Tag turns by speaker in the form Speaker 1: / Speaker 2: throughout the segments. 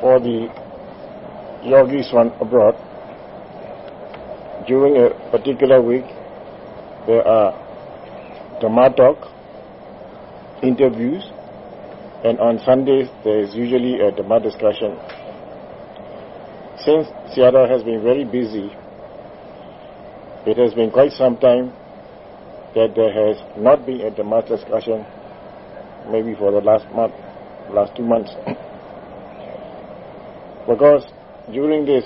Speaker 1: For the yogis from abroad, during a particular week, there are Dhamma talk, interviews, and on Sundays there is usually a Dhamma discussion. Since Sayadaw has been very busy, it has been quite some time that there has not been a Dhamma discussion, maybe for the last month, last two months. because during this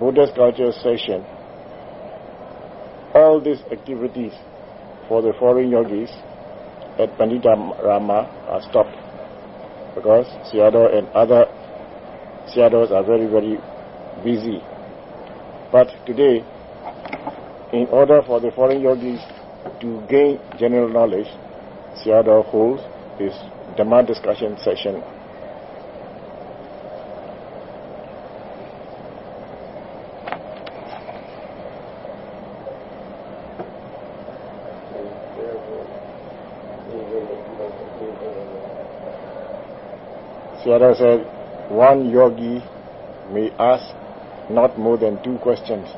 Speaker 1: Buddhist culture session, all these activities for the foreign yogis at Pandita Rama are stopped because Sayadaw and other Sayadaws are very, very busy. But today, in order for the foreign yogis to gain general knowledge, Sayadaw holds this Dhamma discussion session Sayadaw said, one yogi may ask not more than two questions.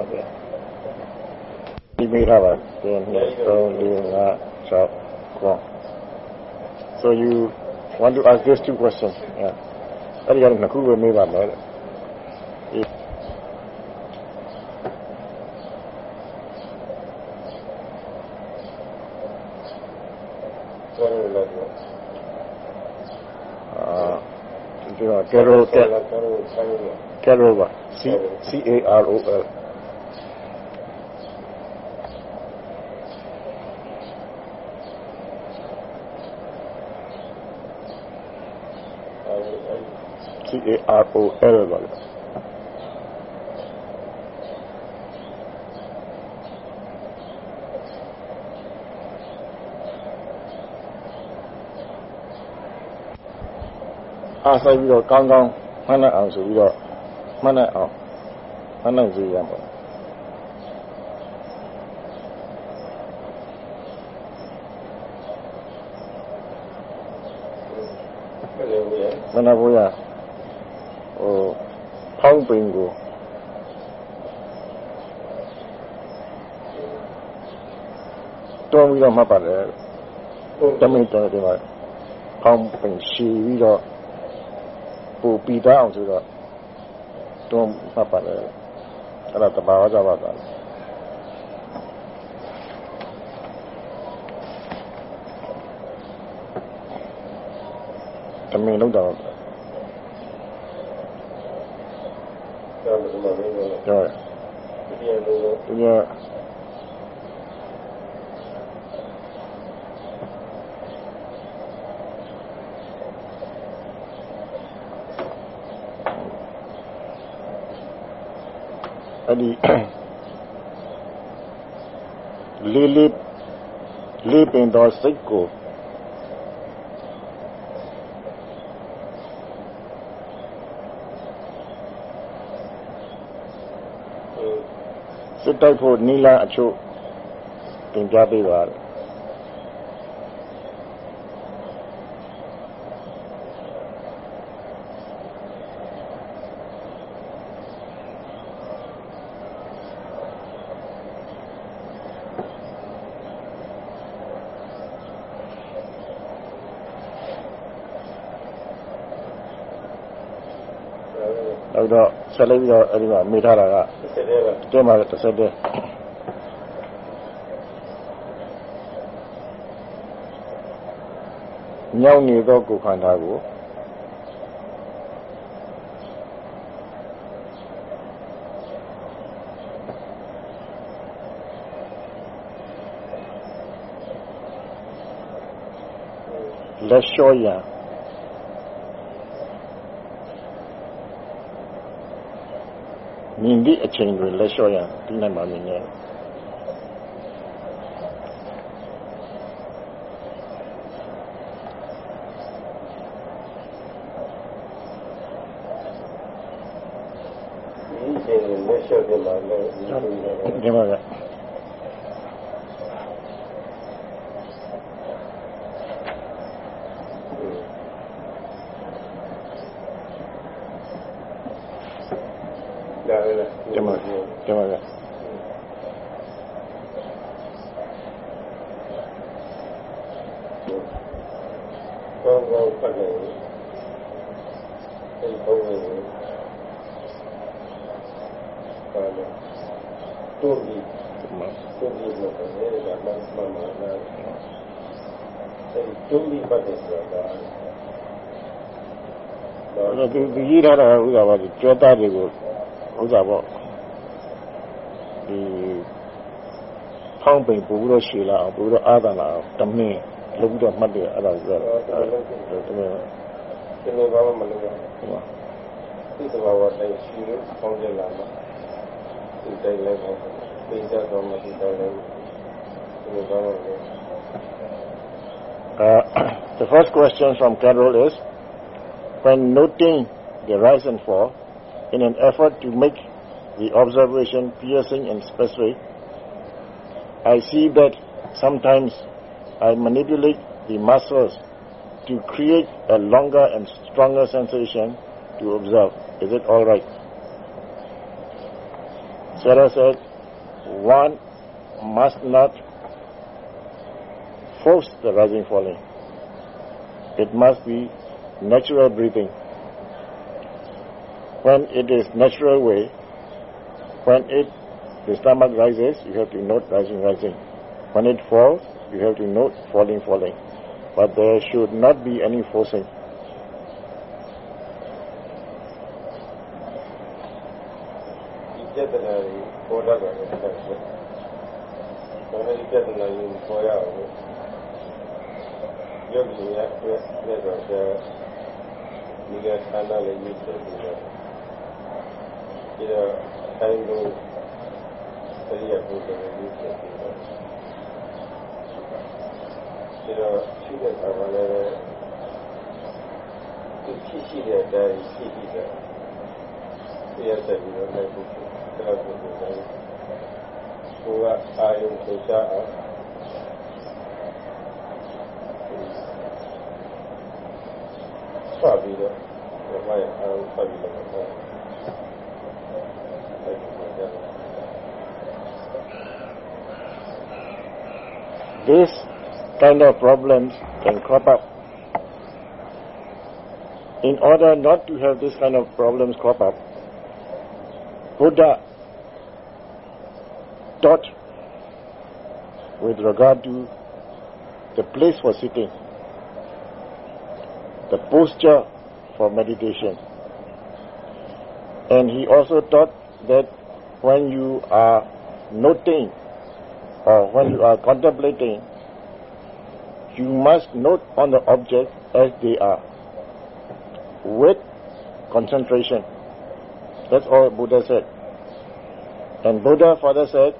Speaker 1: Okay. He made have a then so cool. So you want to ask these two questions? Yeah. အဲ့ဒီကတော့နှစ်ခုပဲမေးပါမယ်တဲ့ If-
Speaker 2: What is that?
Speaker 1: အာဒီတော့ Carol
Speaker 2: Carol, Carol, Carol.
Speaker 1: Carol ပါ C C A R O L C A R O L ပါလေအားဆိုင်ပြီးတော့ကောင်းကောင်းမှတ်နိုင်အောင်ဆိုပြီးတော့မှတ်နိုင်အောင်မှတ်နိုင်စေရမှာ
Speaker 2: What is that?
Speaker 1: မနာဘူးရဟိုဖောင်း ပင်ကိုတွန်းပြီးတော့မှတ်ပါတယ်တမင်တော်တယ်မှာဖောင်းပင်ရှည်ပြီးတော့ပူပီတတ်အောင်ဆိုတော့တွန်းမှတ်ပါတယ်အဲ့ဒါတဘာဝကြပါတာတမင်လောက်တော့
Speaker 2: Carol, the money,
Speaker 1: ပြောရ
Speaker 2: the piano,
Speaker 1: သူကအဲ့ဒီလေးလေးလေးပင်တော်စိတ်ကို စစ်တိုက်ဖို့နီလာအချို့တင်ပြပေးပါတဲ့ နောက်တော့ ဆက်လိုက်ပြီးတော့အဲဒီမှာမိထားတာက
Speaker 2: တင်း
Speaker 1: ပါလေတစ်ဆက်တည်းညောင်းနေသောကိုယ်ခန္ဓာကိုလက်လျှော့ရန် မြင်သည့်အချိန်တွင်လက်လျှော့ရန်ဒီနိုင်မှာမြင်ရတယ်
Speaker 2: ဒီအချိန်ကိုလက်လျှော့တင်မှာလည်းဒီလိုမျိုး
Speaker 1: ဒီမှာက
Speaker 2: ဒါလည်း
Speaker 1: ဒီမှာဒီမှာက
Speaker 2: ကောင်းကောင်းပတ်နေဒီဘုံဝင်ပါလို့တူပြီး
Speaker 1: ဒီမှာ
Speaker 2: တူပြီးလို့ပြောတယ်ကမှန်မှန်မှန်အဲဒီတူပြီးပတ်တယ်ဆိုတာတော့
Speaker 1: အဲ့တော့ဒီဒီကြီးထားတာဥစ္စာပါဒီကျွဲသားတွေကိုဥစ္စာပေါ့ဒီဖောင်းပိန်ပို့ပြီးတော့ရှည်လာအောင်ပို့ပြီးတော့အာသာလာအောင်တမင်း လုပ်ပြီးတော့မှတ်တယ်အဲ့ဒါဆိုတော့အဲ့တမင်း
Speaker 2: ဒီလိုဘာမှမလုပ်ရ
Speaker 1: ဒီမှာ
Speaker 2: ဘူးဒီသဘာဝတိုင်းရှိလို့ပေါင်းကြလာမှာဒီတိုင်းလည်းပေါ့ပိတ်တော့မှဒီတိုင်းလည်းဒီလိုဘာမှမလုပ်
Speaker 1: Uh, the first question from Carol is, when noting the rise and fall, in an effort to make the observation piercing and specific, I see that sometimes I manipulate the muscles to create a longer and stronger sensation to observe. Is it all right? Sayadaw said, one must not force the rising falling. It must be natural breathing. When it is natural way, when it the stomach rises, you have to note rising, rising. When it falls, you have to note falling, falling. But there should not be any forcing.
Speaker 2: ဒီတော့ရှိတဲ့အခါလည်းဒီဖြစ်ရှိတဲ့အတိုင်းရှိပြီးတော့ပြရတဲ့ဒီလိုလည်းကိုတော့ကိုယ်ကကိုယ်ကအာယုံထိချအောင်ဆက်ပြီးတော့ဘယ်မှာအာယုံဆက်ပြီးတော့
Speaker 1: This kind of problems can crop up. In order not to have this kind of problems crop up, Buddha taught with regard to the place for sitting, the posture for meditation. And he also taught that when you are noting or when you are contemplating, you must note on the object as they are with concentration. That's all Buddha said. And Buddha further said,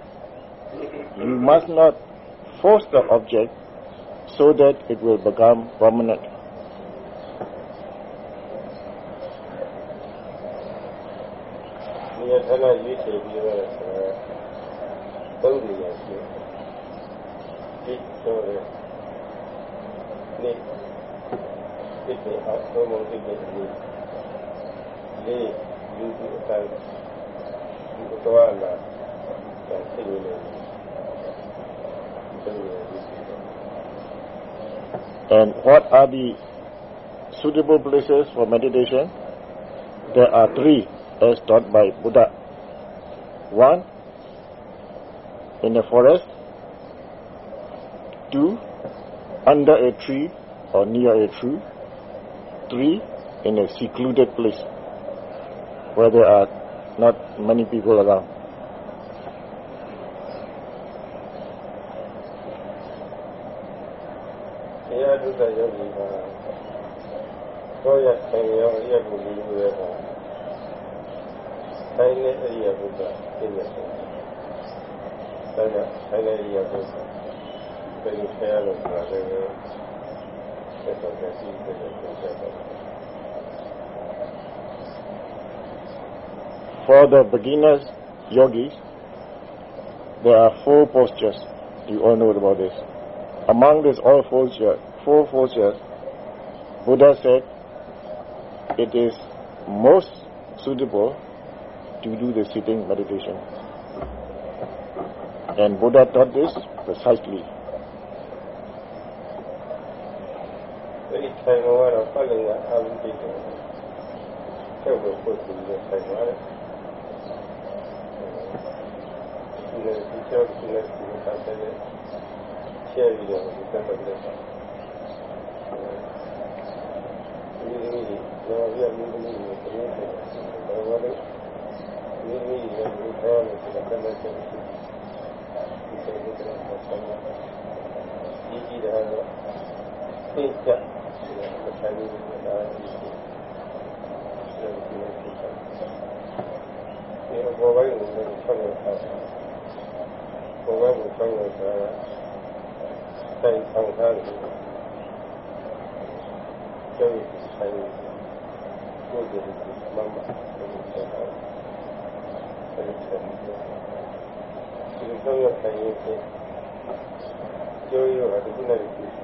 Speaker 1: you must not force the object so that it will become permanent. And what are the suitable places for meditation? There are three as taught by Buddha. One, in the forest. Two, under a tree or near a tree. Three, in a secluded place where there are not many people around
Speaker 2: los que.
Speaker 1: For the beginners, yogis, there are four postures. You all know about this. Among these all postures, four postures, Buddha said it is most suitable to do the sitting meditation. And Buddha taught this precisely.
Speaker 2: ဆိုင်ကောင်ကတော့ပတ်လည်ရအာဝိတိတယ်ချုပ်ကိုပုတ်ပြီးတော့ဆိုင်ပါတယ်ဒီလိုဒီကျောက်ကြီးနဲ့ဒီပတ်တယ်ရှယ်ပြီးတော့ဒီတက်ပတ်တယ်ဒီလိုမျိုးတော့ရမျိုးမျိုးကိုပြောတယ်။ဒါကလည်းဒီလိုမျိုးကိုပြောလို့ဒီကနေ့ကျတော့ဒီလိုမျိုးကိုပြောတယ်။ဒီကြည့်တာကသိကြ 모바일 문제를 참여해서 모바일 참여해서 저희 상사를 저희 저희 모두를 만나 저희처럼 저희처럼 지금 상사가 이렇게 저희와 누구나 이렇게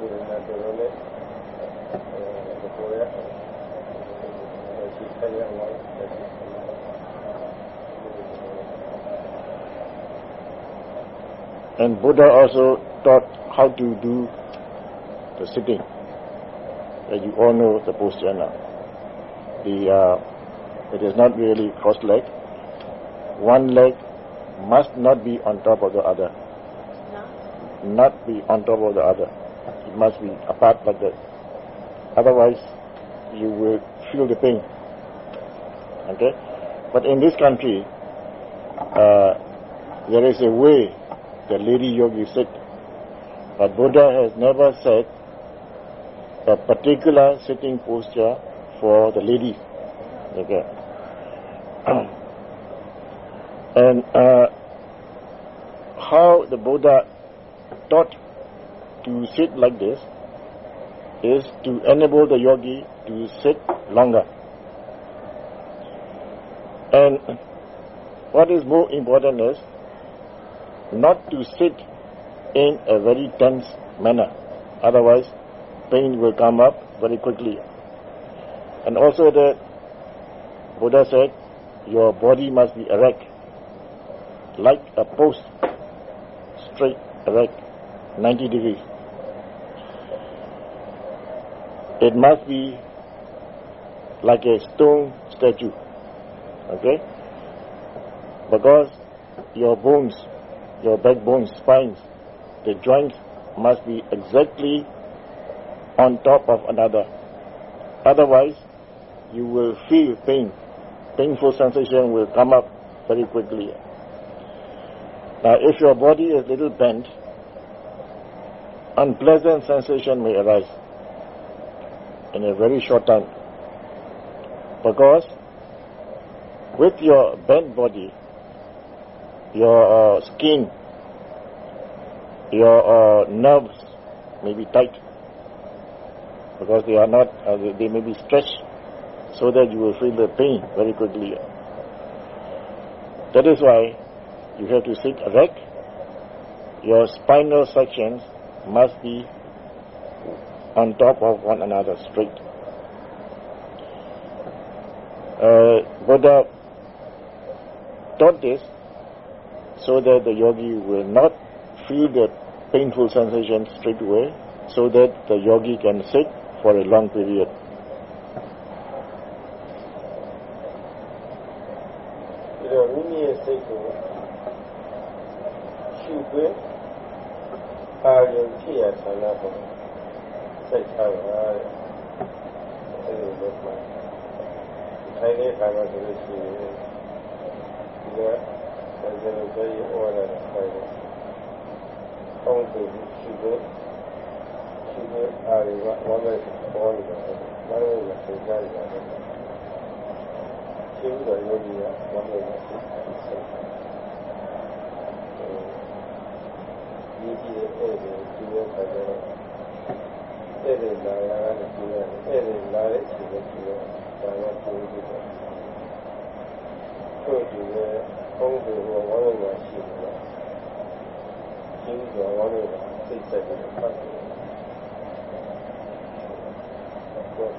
Speaker 2: Eh, que pueda.
Speaker 1: And Buddha also taught how to do the sitting. As you all know, the posture The, uh, it is not really cross leg. One leg must not be on top of the other. No. Not be on top of the other. It must be apart like that. Otherwise, you will feel the pain. Okay? But in this country, uh, there is a way the lady yogi said. But Buddha has never said a particular sitting posture for the ladies. Okay. and uh, how the Buddha taught to sit like this is to enable the yogi to sit longer. And what is more important is not to sit in a very tense manner. Otherwise, pain will come up very quickly. And also the Buddha said, your body must be erect, like a post, straight, erect, 90 degrees. It must be like a stone statue. Okay? Because your bones your backbone, spines, the joints must be exactly on top of another. Otherwise, you will feel pain. Painful sensation will come up very quickly. Now, if your body is little bent, unpleasant sensation may arise in a very short time. Because with your bent body, your uh, skin, your uh, nerves may be tight because they are not, uh, they, may be stretched so that you will feel the pain very quickly. That is why you have to sit erect. Your spinal sections must be on top of one another straight. Uh, Buddha taught this so that the yogi will not feel the painful sensation straight away, so that the yogi can sit for a long period.
Speaker 2: ခွင့်အာရုံကဝမ်းမဲ့ပေါ်နေတာ။ဝမ်းမဲ့ကစိတ်ကြရတယ်။ရှင်းတော့ယောဂီကဝမ်းမဲ့ကစိတ်စိတ်ဒီကြည့်တဲ့အဲ့ဒီဒီရဲ့ခါကျတော့အဲ့ဒီလာရတာနဲ့ဒီရဲ့အဲ့ဒီလာတဲ့ဒီရဲ့ဒီရဲ့ဒါကပုံပြီးတော့တို့ဒီရဲ့ပုံပြီးတော့ဝမ်းမဲ့ကရှိတယ်ရှင်းတော့ဝမ်းမဲ့ကစိတ်ဆက်ပြီးဖတ်တယ်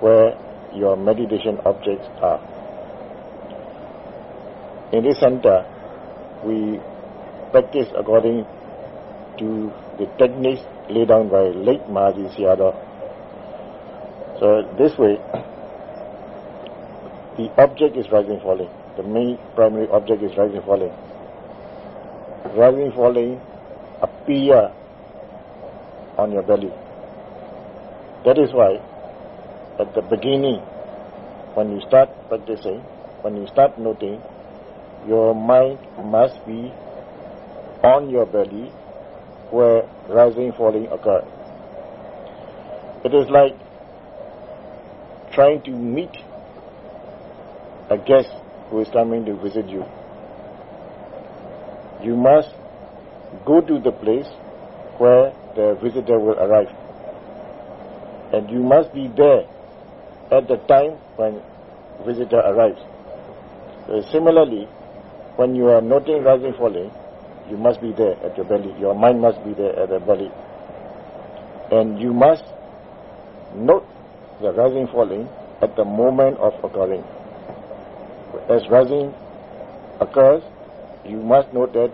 Speaker 1: where your meditation objects are. In this center, we practice according to the techniques laid down by late Mahasi Sayadaw. So this way, the object is rising falling. The main primary object is rising falling. Rising falling appear on your belly. That is why at the beginning, when you start practicing, when you start noting, your mind must be on your belly where rising falling occur. It is like trying to meet a guest who is coming to visit you. You must go to the place where the visitor will arrive. And you must be there at the time when visitor arrives. So similarly, when you are noting rising falling, you must be there at your belly. Your mind must be there at the belly. And you must note the rising falling at the moment of occurring. As rising occurs, you must note that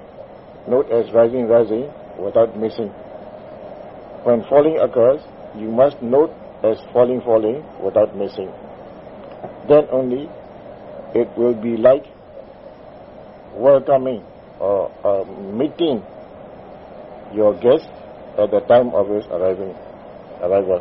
Speaker 1: note as rising rising without missing. When falling occurs, you must note as falling falling without missing. Then only it will be like welcoming or uh, meeting your guest at the time of his arriving arrival.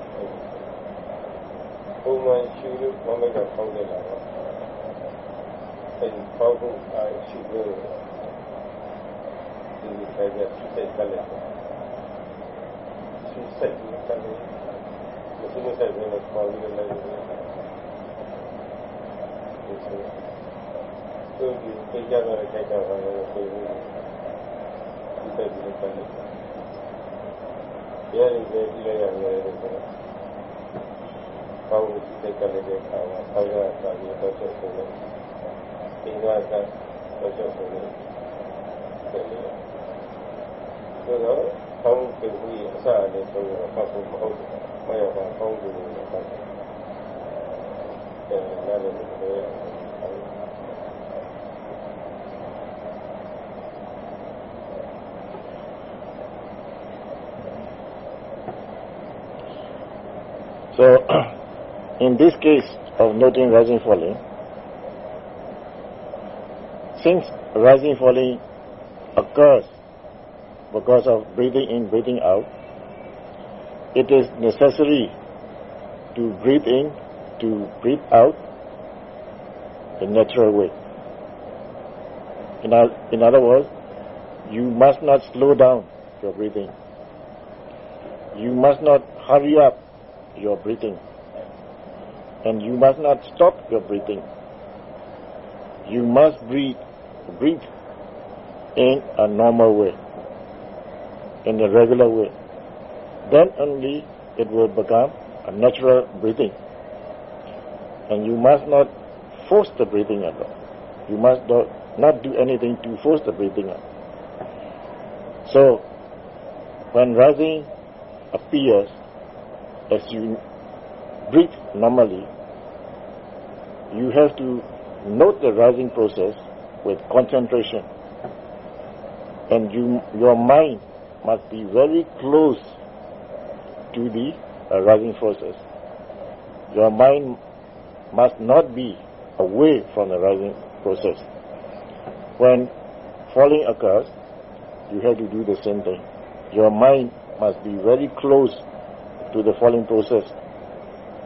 Speaker 2: ပုံမှန်ရှူလို့မမိတ်ကပေါက်နေတာပါအဲဒီပေါက်ဖို့အဲရှူလို့ဒီဖက်ကရှူစိတ်ကလည်းရှူစိတ်ကလည်းဒီလိုစိတ်ကလည်းပေါက်ရလိုက်တယ်သူဒီပေးကြတော့ခိုက်ကြပါလို့ပြောပြီးဒီစိတ်ကလည်းပြန်ရတယ်။ရဲရဲကြည့်လိုက်ရတယ်ဆိုတော့ 方に追加でデータは台湾から入場上昇の、台湾から上昇の、所以呢，方便不也上来的时候，发出后，没有把方便的发出，呃，那个没有。
Speaker 1: So in this case, of noting rising falling, since rising falling occurs because of breathing in, breathing out, it is necessary to breathe in, to breathe out the natural way. In, in other words, you must not slow down your breathing. You must not hurry up your breathing. And you must not stop your breathing. You must breathe, breathe in a normal way, in a regular way. Then only it will become a natural breathing. And you must not force the breathing at all. You must not do anything to force the breathing out. So, when rising appears, as you breathe normally, you have to note the rising process with concentration. And you, your mind must be very close to the uh, rising process. Your mind must not be away from the rising process. When falling occurs, you have to do the same thing. Your mind must be very close to the falling process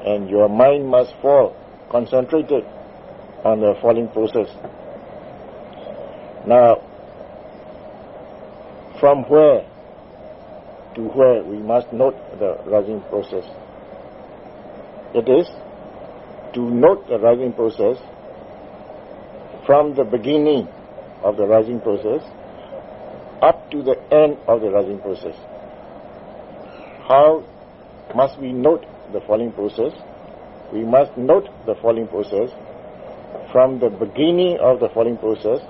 Speaker 1: and your mind must fall concentrated on the falling process. Now, from where to where we must note the rising process. It is to note the rising process from the beginning of the rising process up to the end of the rising process. How must we note the falling process? We must note the falling process from the beginning of the falling process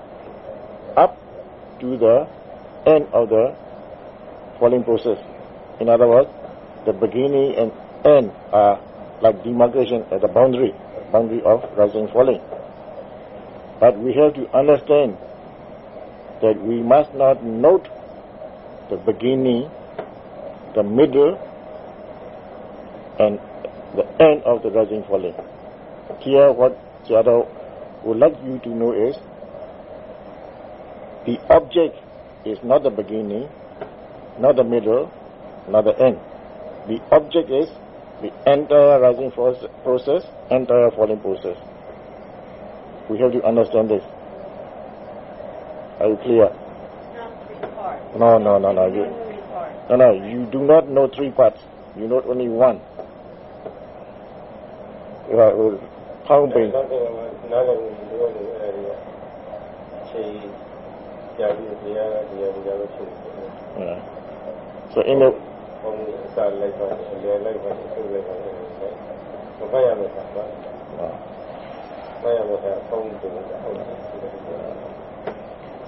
Speaker 1: up to the end of the falling process. In other words, the beginning and end are like demarcation at the boundary, boundary of rising falling. But we have to understand that we must not note the beginning, the middle, and the end of the rising falling. Here, what Sayadaw would like you to know is the object is not the beginning, not the middle, not the end. The object is the entire rising process, entire falling process. We have to understand this. Are you clear? No, no, no, no. You, no, no. You do not know three parts. You know only one. Right, well. So in the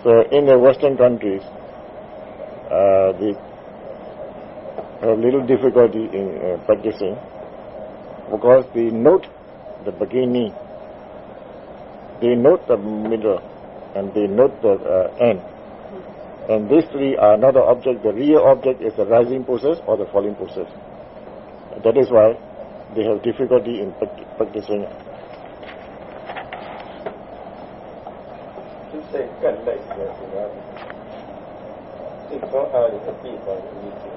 Speaker 1: so in the Western countries, uh, have little difficulty in uh, practicing because they note the beginning, they note the middle, and they note the uh, end. And these three are not the object. The real object is the rising process or the falling process. That is why they have difficulty in practicing.
Speaker 2: 这更类似的，主要是，最主要的一个地方，一个。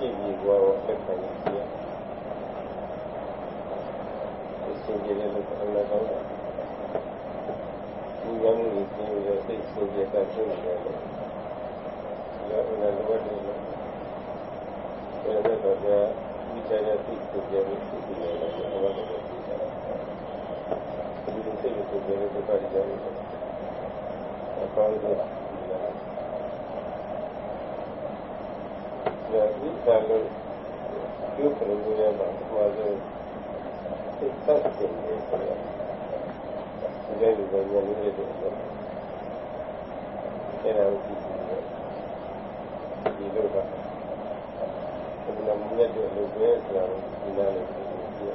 Speaker 2: کی بھی دعا وقت کرنا کیا اس کے لیے میں کرنا چاہوں گا یم کی وجہ اس کو جیسا کیوں لگا یا انہیں لینا پیدا کر گیا بیچارہ تیس کو جب اس سے بھی کچھ جگہ سے پڑ جائے گا account 两一两个有可能中间嘛，他妈就再整点什么呀？中间那个业务也做不了，现在又不行了，你怎么办？我们那物业就物业，想尽量多做点，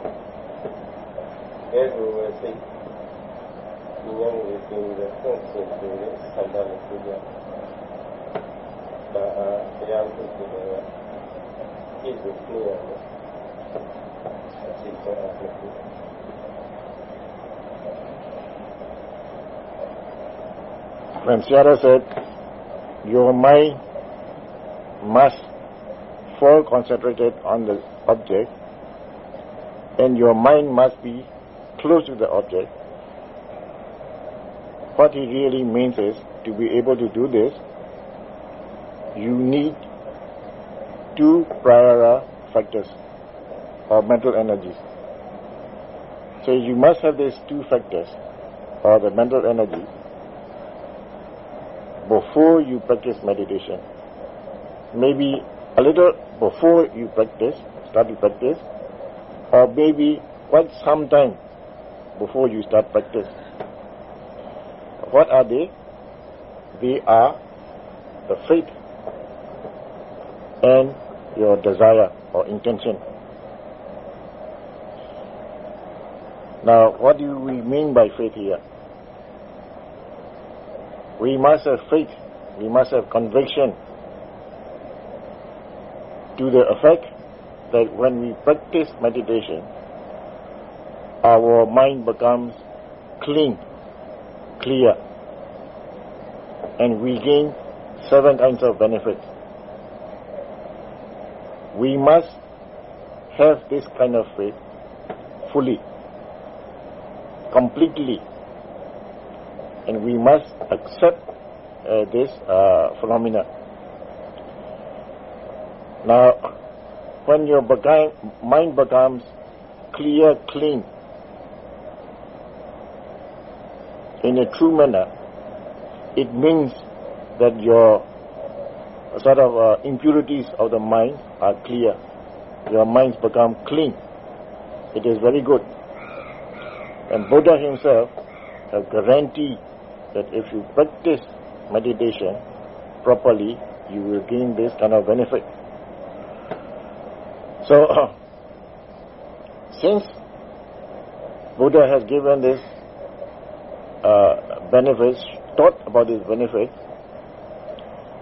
Speaker 2: 再多做点，再多做点，再多做点，再多做点，尽，当的补贴。the reality to the is clear as it's applicable.
Speaker 1: When Sayadaw said, your mind must full concentrated on the object and your mind must be close to the object. What he really means is to be able to do this, you need two prior factors or mental energies. So you must have these two factors or the mental energy before you practice meditation. Maybe a little before you practice, start to practice, or maybe quite some time before you start practice. What are they? They are the faith and your desire or intention. Now, what do we mean by faith here? We must have faith, we must have conviction to the effect that when we practice meditation, our mind becomes clean, clear, and we gain seven kinds of benefits. We must have this kind of faith fully, completely, and we must accept uh, this uh, phenomena. Now, when your mind becomes clear, clean, in a true manner, it means that your sort of uh, impurities of the mind are clear. Your minds become clean. It is very good. And Buddha himself has guaranteed that if you practice meditation properly, you will gain this kind of benefit. So, since Buddha has given this uh, benefits, taught about these benefits,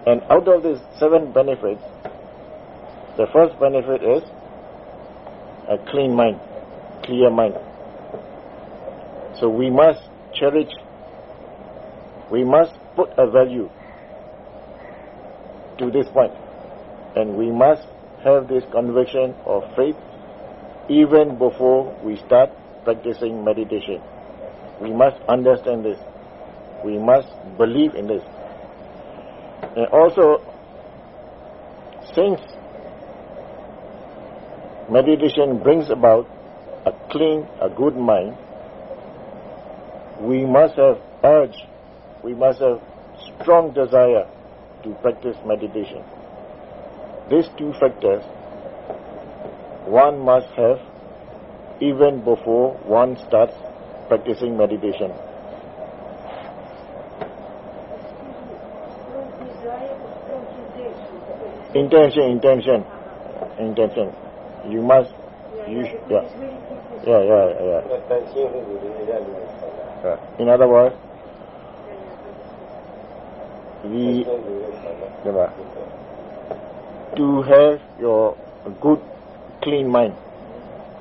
Speaker 1: and out of these seven benefits, the first benefit is a clean mind, clear mind. So we must cherish, we must put a value to this point, and we must have this conviction of faith even before we start practicing meditation. We must understand this. We must believe in this. And also, since meditation brings about a clean, a good mind, we must have urge, we must have strong desire to practice meditation. These two factors one must have even before one starts practicing meditation. intention, intention, intention. You must, you, yeah, yeah, yeah, yeah. yeah. In other words, we, to have your good, clean mind.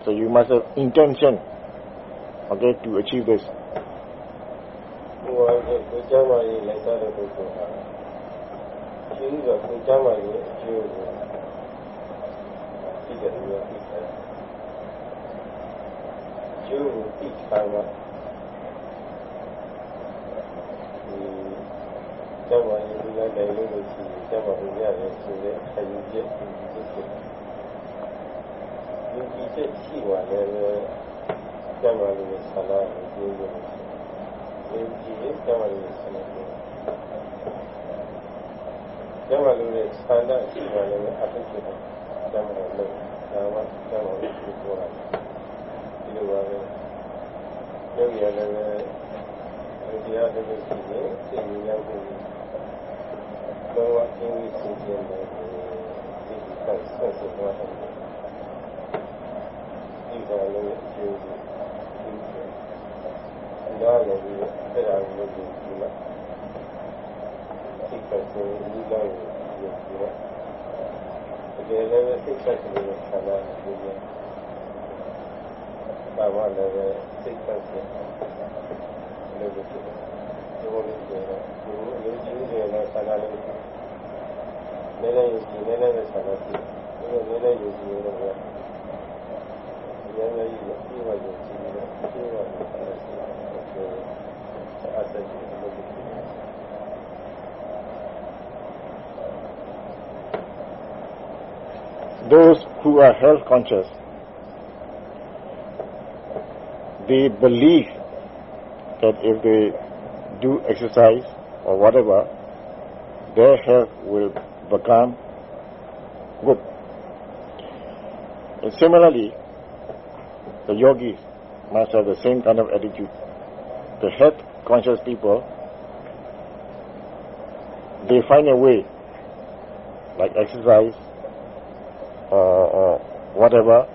Speaker 1: So you must have intention, okay, to achieve this.
Speaker 2: ကျေးဇူးတော်ကိုကျမ်းပါရဲ့အကျိုးကိုသိတယ်လို့သိတယ်။ကျိုးကိုသိချင်တာကျမ်းပါရဲ့ဒီလိုတိုင်းလို့ရှိရင်ကျမ်းပါလို့ရတယ်ဆိုတဲ့အချက်ကြီးဖြစ်ဖြစ်ဒီကိစ္စရှိပါလေကျမ်းပါလို့ဆလာကိုကျိုးကိုဒီကိစ္စကျမ်းပါလို့ဆလာကို ကျမလေးရဲ့ဆန္ဒရှိပါလေအဖြစ်ဖြစ်တယ်ကျမလေးလို့ဒါမှကျောင်းတော်ကိုပြောတာဒီလိုပါပဲရုပ်ရည်လည်းပဲတရားတစ်ခုရှိရင်သိဉာဏ်ရောက်ဖို့ဘောဝအင်းကြီးသိခြင်းနဲ့ဒီကဆက်ဆက်သွားတယ်ဒီကလည်းအကျိုးဒီဒါလည်းဒီအဲ့ဒါကိုကြည့်ကြ စိတ်ပတ်ကိုဒီလိုပြောပြတယ်။ဒီလိုလည်းစိတ်ပတ်ကိုဆလာပြီးတယ်။ဘာဝလည်းစိတ်ပတ်ကိုလည်းပြောတယ်။ဒီလိုလည်းပြောတယ်။ဒီလိုလည်းကျူးတယ်လည်းဆလာလည်းလည်းလည်းယူတယ်လည်းလည်းဆလာပြီးတယ်။လည်းလည်းယူတယ်လည်းပြောတယ်။ဒီလိုလည်းယူတယ်ပြောတယ်။ဒီလိုလည်းဆလာပြီးတယ်။အဲ့ဒါတည်းလည်းပြောတယ်
Speaker 1: those who are health conscious, they believe that if they do exercise or whatever, their health will become good. And similarly, the yogis must have the same kind of attitude. The health conscious people, they find a way, like exercise, or, or whatever.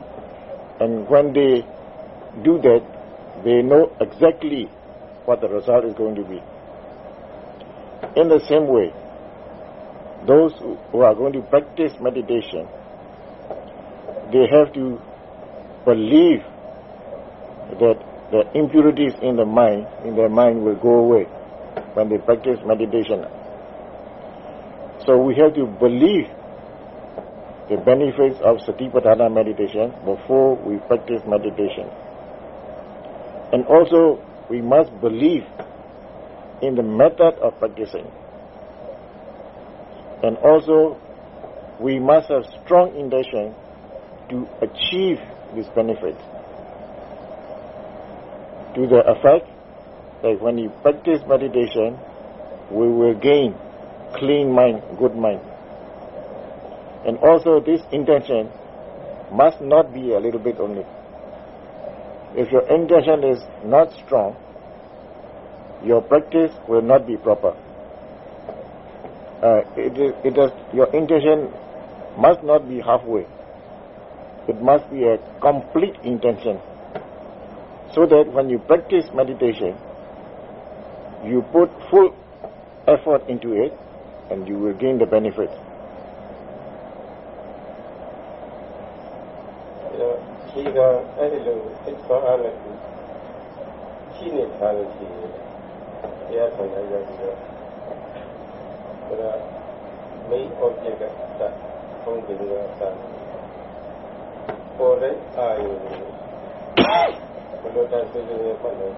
Speaker 1: And when they do that, they know exactly what the result is going to be. In the same way, those who are going to practice meditation, they have to believe that the impurities in the mind, in their mind will go away when they practice meditation. So we have to believe the benefits of Satipatthana meditation before we practice meditation. And also, we must believe in the method of practicing. And also, we must have strong intention to achieve this benefit. To the effect that when you practice meditation, we will gain clean mind, good mind. And also this intention must not be a little bit only. If your intention is not strong, your practice will not be proper. Uh, it is, it is, your intention must not be halfway. It must be a complete intention. So that when you practice meditation, you put full effort into it and you will gain the benefits.
Speaker 2: Ella se. Si le parece, ya son las de Dios. Pero hay objetos que están condenados. Por eso hay un problema. Por eso hay un problema.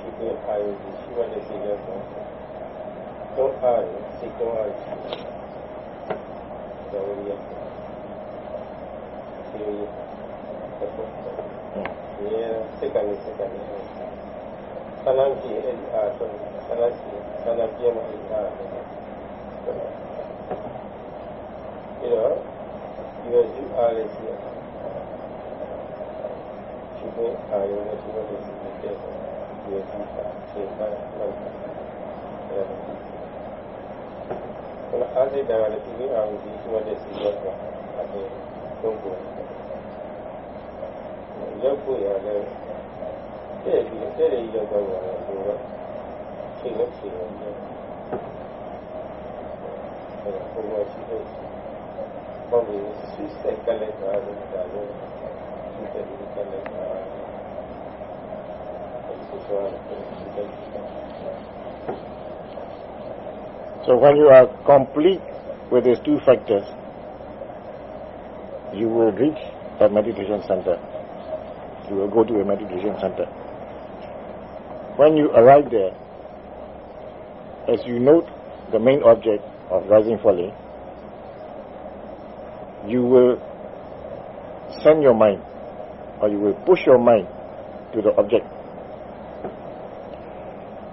Speaker 2: Si no hay un. No. ဒီဒီစိတ်ကနေစိတ်ကနေဆလမ်ကြီးအဲ့ဒါဆိုဆလမ်ကြီးဆလမ်ကြီးမှာအဲ့ဒါပြီးတော့ဒီလိုယူအားလေးရှိတယ်ဒီလိုအားလုံးကိုဒီလိုလုပ်နေတဲ့ဒီဆန်းတာစေပါလို့အဲ့ဒါဘုရားအားစိတ်တရားလည်းဒီလိုအောင်ဒီလိုတဲ့စီရောက်တာအဲ့ဒါတော့ ရောက်ဖို့ရတယ်တဲ့ဒီတဲ့ရရောက်တော့ရတယ်ဆိုတော့ချိန်လို့ချိန်ရတယ်အဲဒါဘုရားရှိတယ်ဘာလို့စိစက်ကလေးကလည်းဒါလို့ဒီတဲ့ဒီကလည်းအဲဒီဆိုတော့
Speaker 1: So when you are complete with these two factors, you will reach a meditation center. You will go to a meditation center. When you arrive there, as you note the main object of rising falling, you will send your mind or you will push your mind to the object.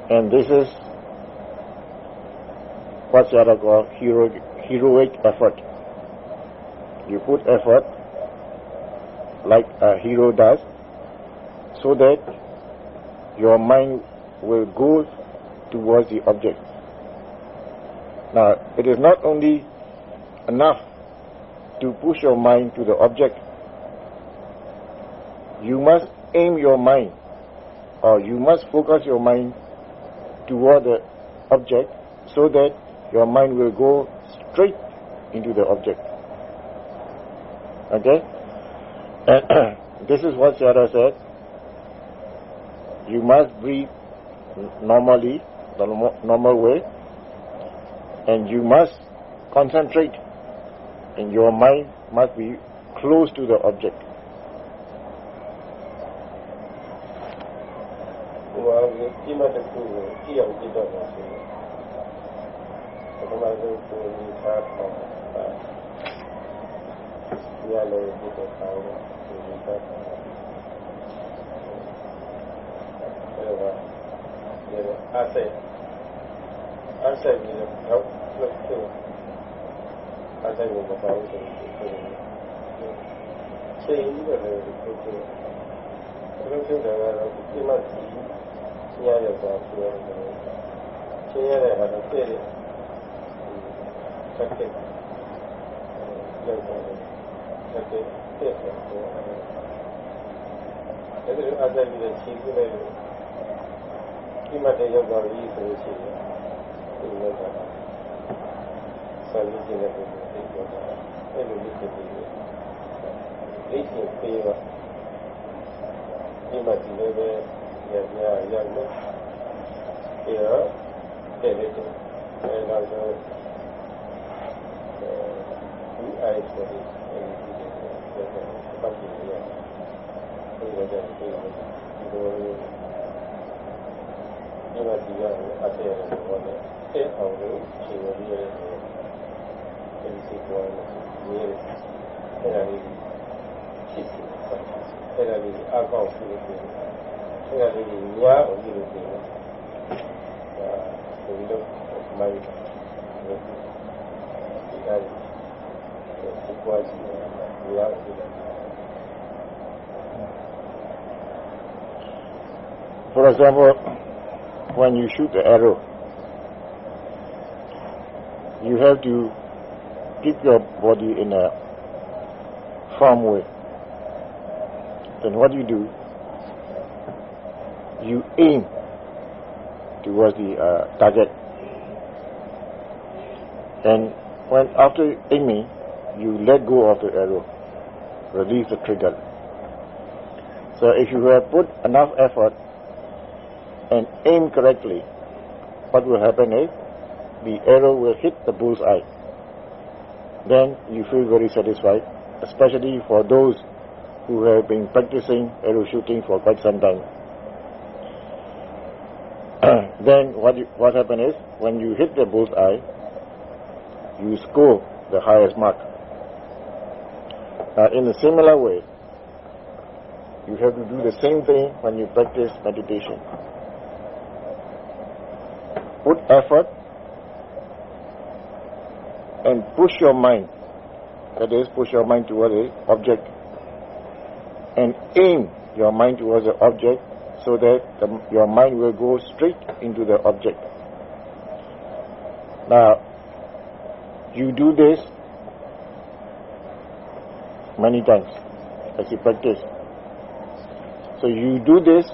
Speaker 1: And this is what Sayadaw call heroic, heroic effort. you put effort like a hero does so that your mind will go towards the object. Now, it is not only enough to push your mind to the object, you must aim your mind or you must focus your mind toward the object so that your mind will go straight into the object. Okay? This is what Sayadaw said. You must breathe normally, the normal way, and you must concentrate, and your mind must be close to the object.
Speaker 2: ဒီ တော့ဒီအားစိတ်အားစိတ်ပြီးတော့လောက်လို့အားစိတ်ကိုမပါဘူးဆိုစိတ်ကြီးတယ်လို့ပြောတယ်ဘယ်လိုပြောတာကတော့ဒီမှာစီးရရပါဆိုတော့စီးရတဲ့ဟာတော့ပြည့်တယ်ဆက်တယ်ရောက်တယ်ဆက်တယ်ပြည့်တယ်ဆိုတော့အဲ့ဒီအားစိတ်ကြီးတဲ့စီးပြီးတော့ ဒီမှာတည်းရောက်သွားပြီဆိုလို့ရှိရင်ဒီလိုကစာရင်းကျတဲ့ပုံကိုသိတော့တာအဲ့လိုလေးဖြစ်ပြီးလေ့ကျင့်ပေးတော့ဒီမှာဒီလိုပဲရရရောက်လို့ပြီးတော့တဲ့တဲ့အဲနောက်ဆုံးဒီအိုက်ဆိုဒီအဲဒီဒီပတ်ပြီးရပြီးတော့ဒီလို အဲ့တော့ဒီကအပ်တဲ့ဘောနဲ့အဲ့အောင်လို့ခြေရည်ရဲ့ဒီစီပေါ်ရဲ့အဲ့ဒါလေးဖြစ်စီအဲ့ဒါလေးအကောက်ဖြစ်နေတယ်အဲ့ဒါလေးကဘာလို့ဒီလိုဖြစ်လဲဒါဒီလိုမိုင်းဒီကနေ့ဒီကွာစီဘာဖြစ်လဲဘု
Speaker 1: ရားဆရာဘုရား when you shoot the arrow, you have to keep your body in a firm way. Then what you do, you aim towards the uh, target. And when after aiming, you let go of the arrow, release the trigger. So if you have put enough effort and aim correctly, what will happen is the arrow will hit the bull's eye. Then you feel very satisfied, especially for those who have been practicing arrow shooting for quite some time. then what you, what happens is when you hit the bull's eye, you score the highest mark. In a similar way, you have to do the same thing when you practice meditation. Put effort and push your mind, that is, push your mind towards the object, and aim your mind towards the object so that the, your mind will go straight into the object. Now, you do this many times as you practice. So you do this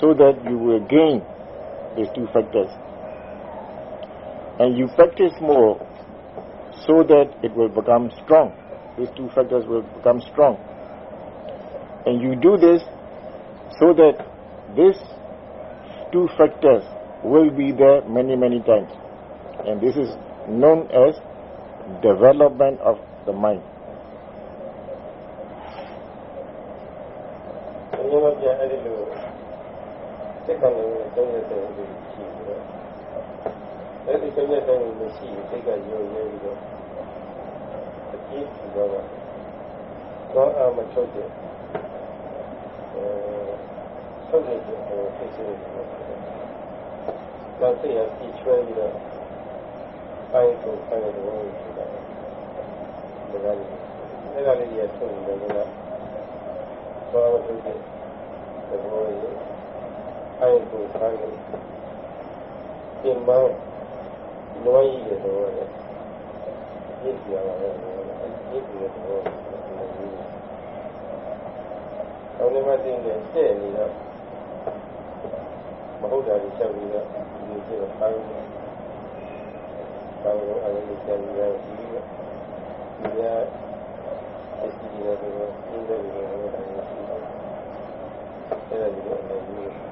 Speaker 1: so that you will gain these two factors. And you practice more so that it will become strong. These two factors will become strong. And you do this so that these two factors will be there many, many times. And this is known as development of the mind.
Speaker 2: အဲ့ဒီစိတ်နဲ့တိုင်းမရှိစိတ်ကယုံနေပြီးတော့အကြည့်ကြည့်တော့တော့အမချုပ်တဲ့အဲဆုံးတဲ့စိတ်ရှင်တော့စိတ်ရစီချွဲပြီးတော့ပိုင်ကိုပိုင်တော့ဖြစ်တာဒါကလည်းအဲ့ဒါလေးကြီးထုတ်နေတယ်ကတော့ဘာလို့ဖြစ်လဲသဘောရယ်ပိုင်ကိုပိုင်ပြန်ပါ လွှဲရည်တဲ့သဘောနဲ့ရည်ပြရပါတယ်ရည်ပြတဲ့သဘောအောင်းနေမှတင်နေတဲ့နေတော့မဟုတ်တာကြီးချက်ပြီးတော့ဒီလိုပြောတာတောင်းတော့အဲ့ဒီချက်ပြီးတော့ဒီကဒီကအစီအစဉ်တွေအင်းတွေတွေတော့အဲ့ဒါကြီးတော့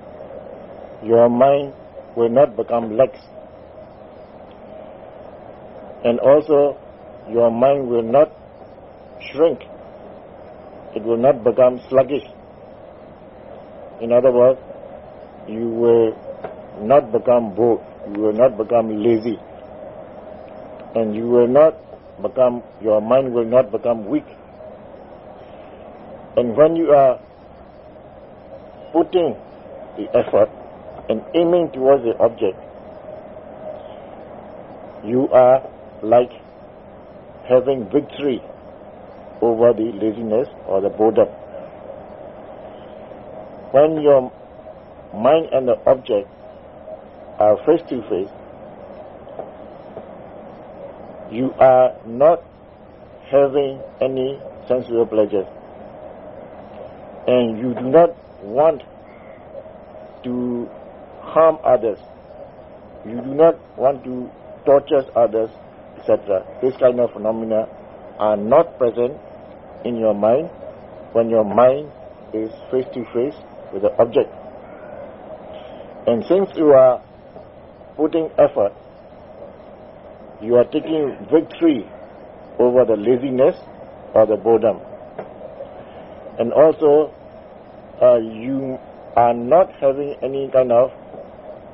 Speaker 1: your mind will not become lax. And also, your mind will not shrink. It will not become sluggish. In other words, you will not become bored. You will not become lazy. And you will not become, your mind will not become weak. And when you are putting the effort and aiming towards the object, you are like having victory over the laziness or the boredom. When your mind and the object are face to face, you are not having any sensual pleasure and you do not want to harm others. You do not want to torture others etc this kind of phenomena are not present in your mind when your mind is face to face with the object. And since you are putting effort you are taking victory over the laziness or the boredom. And also, uh, you are not having any kind of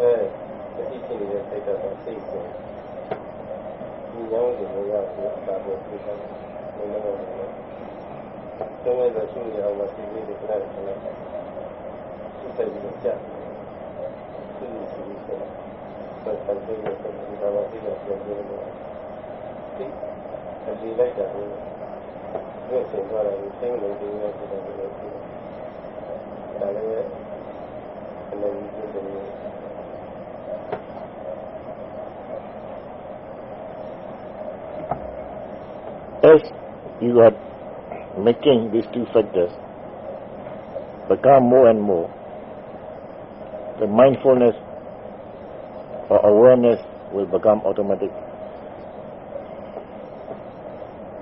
Speaker 2: အဲဒီဖြစ်နေတဲ့စိတ်တော့စိတ်ကိုဒီရောဒီလိုရောက်ပြီးအတာကိုပြတာဘယ်လိုလုပ်လဲတော့ဝဲသာရှိရအောင်ဆီလေးတွေခဏခဏသူ့စိတ်ကိုကြားသူ့စိတ်ကိုပတ်ပတ်ပြီးတော့ဒီကဘာတိကိုပြောနေတယ်ဒီအလီလိုက်တာကိုရုပ်ရှင်သွားတယ်စိတ်လုံးတွေနဲ့ပြောတယ်ဒါလည်းအလုံးကြီးတွေ
Speaker 1: As you are making these two factors become more and more, the mindfulness or awareness will become automatic.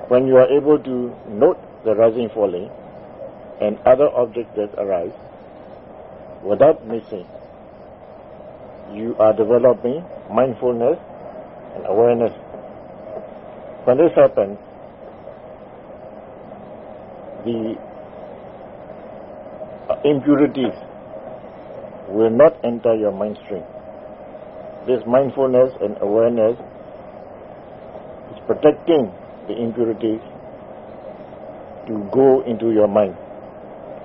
Speaker 1: When you are able to note the rising falling and other objects that arise without missing, you are developing mindfulness and awareness. When this happens, the impurities will not enter your mind stream. This mindfulness and awareness is protecting the impurities to go into your mind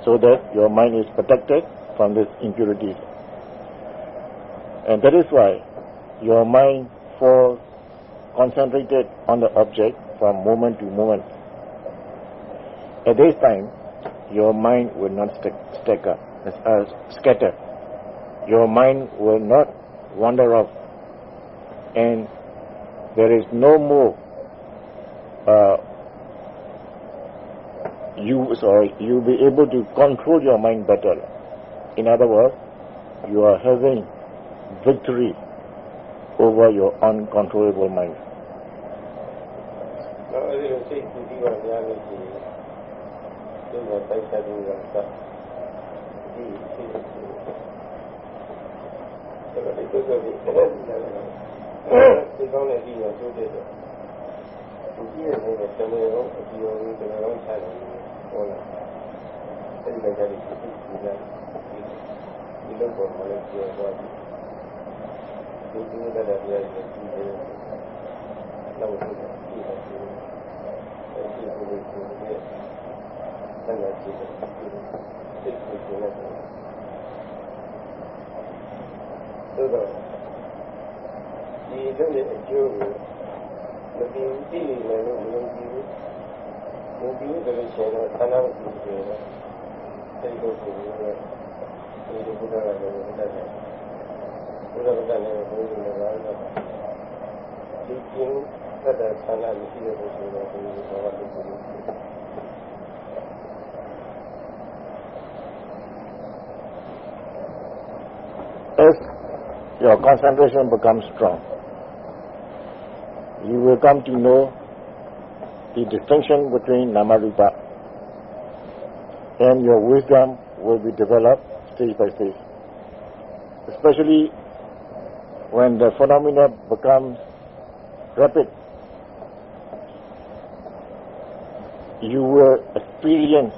Speaker 1: so that your mind is protected from these impurities. And that is why your mind falls concentrated on the object from moment to moment. At this time, your mind will not st- uh, scatter. Your mind will not wander off. And there is no more uh, you you'll be able to control your mind better. In other words, you are having victory over your uncontrollable mind.
Speaker 2: သူ့ကိုသိချင်ပြီးတော့ဒီဒီဒါလည်းတော့ဒီဒီကောင်းတဲ့ဒီရောကျိုးတဲ့တော့ဒီကြီးရဲ့ဘုရားတမန်ရောအဒီရောဒီလိုရောဆိုင်တယ်ဟောလားအဲ့ဒီလည်းကြည့်ဒီလားဒီလိုပေါ်မှာလည်းပြောသွားတယ်ဒီဒီလည်းလည်းပြောရတယ်ဒီလိုလောက်ပြီးတော့ဒီလိုဒီလိုဒီလို ဆက်ရကြည့်တယ်စိတ်ကိုကျေနပ်တယ်သို့တော့ဒီလုပ်တဲ့အကျိုးကိုမတင်ကြည့်နိုင်လို့မယုံကြည်ဘူးမယုံကြည်လို့ဆိုရင်တော့ခန္ဓာကိုယ်ကြည့်တယ်စိတ်ကိုကိုယ်ကြည့်တယ်ဒီလိုဘုရားကလည်းတတ်တယ်ဘုရားကလည်းဘုရားကလည်းဒီကျင်းသက်တဲ့ခန္ဓာမရှိတဲ့ပုဂ္ဂိုလ်ကဘုရားကလည်း
Speaker 1: As your concentration becomes strong, you will come to know the distinction between Namarupa and your wisdom will be developed stage by stage. Especially when the phenomena becomes rapid, you will experience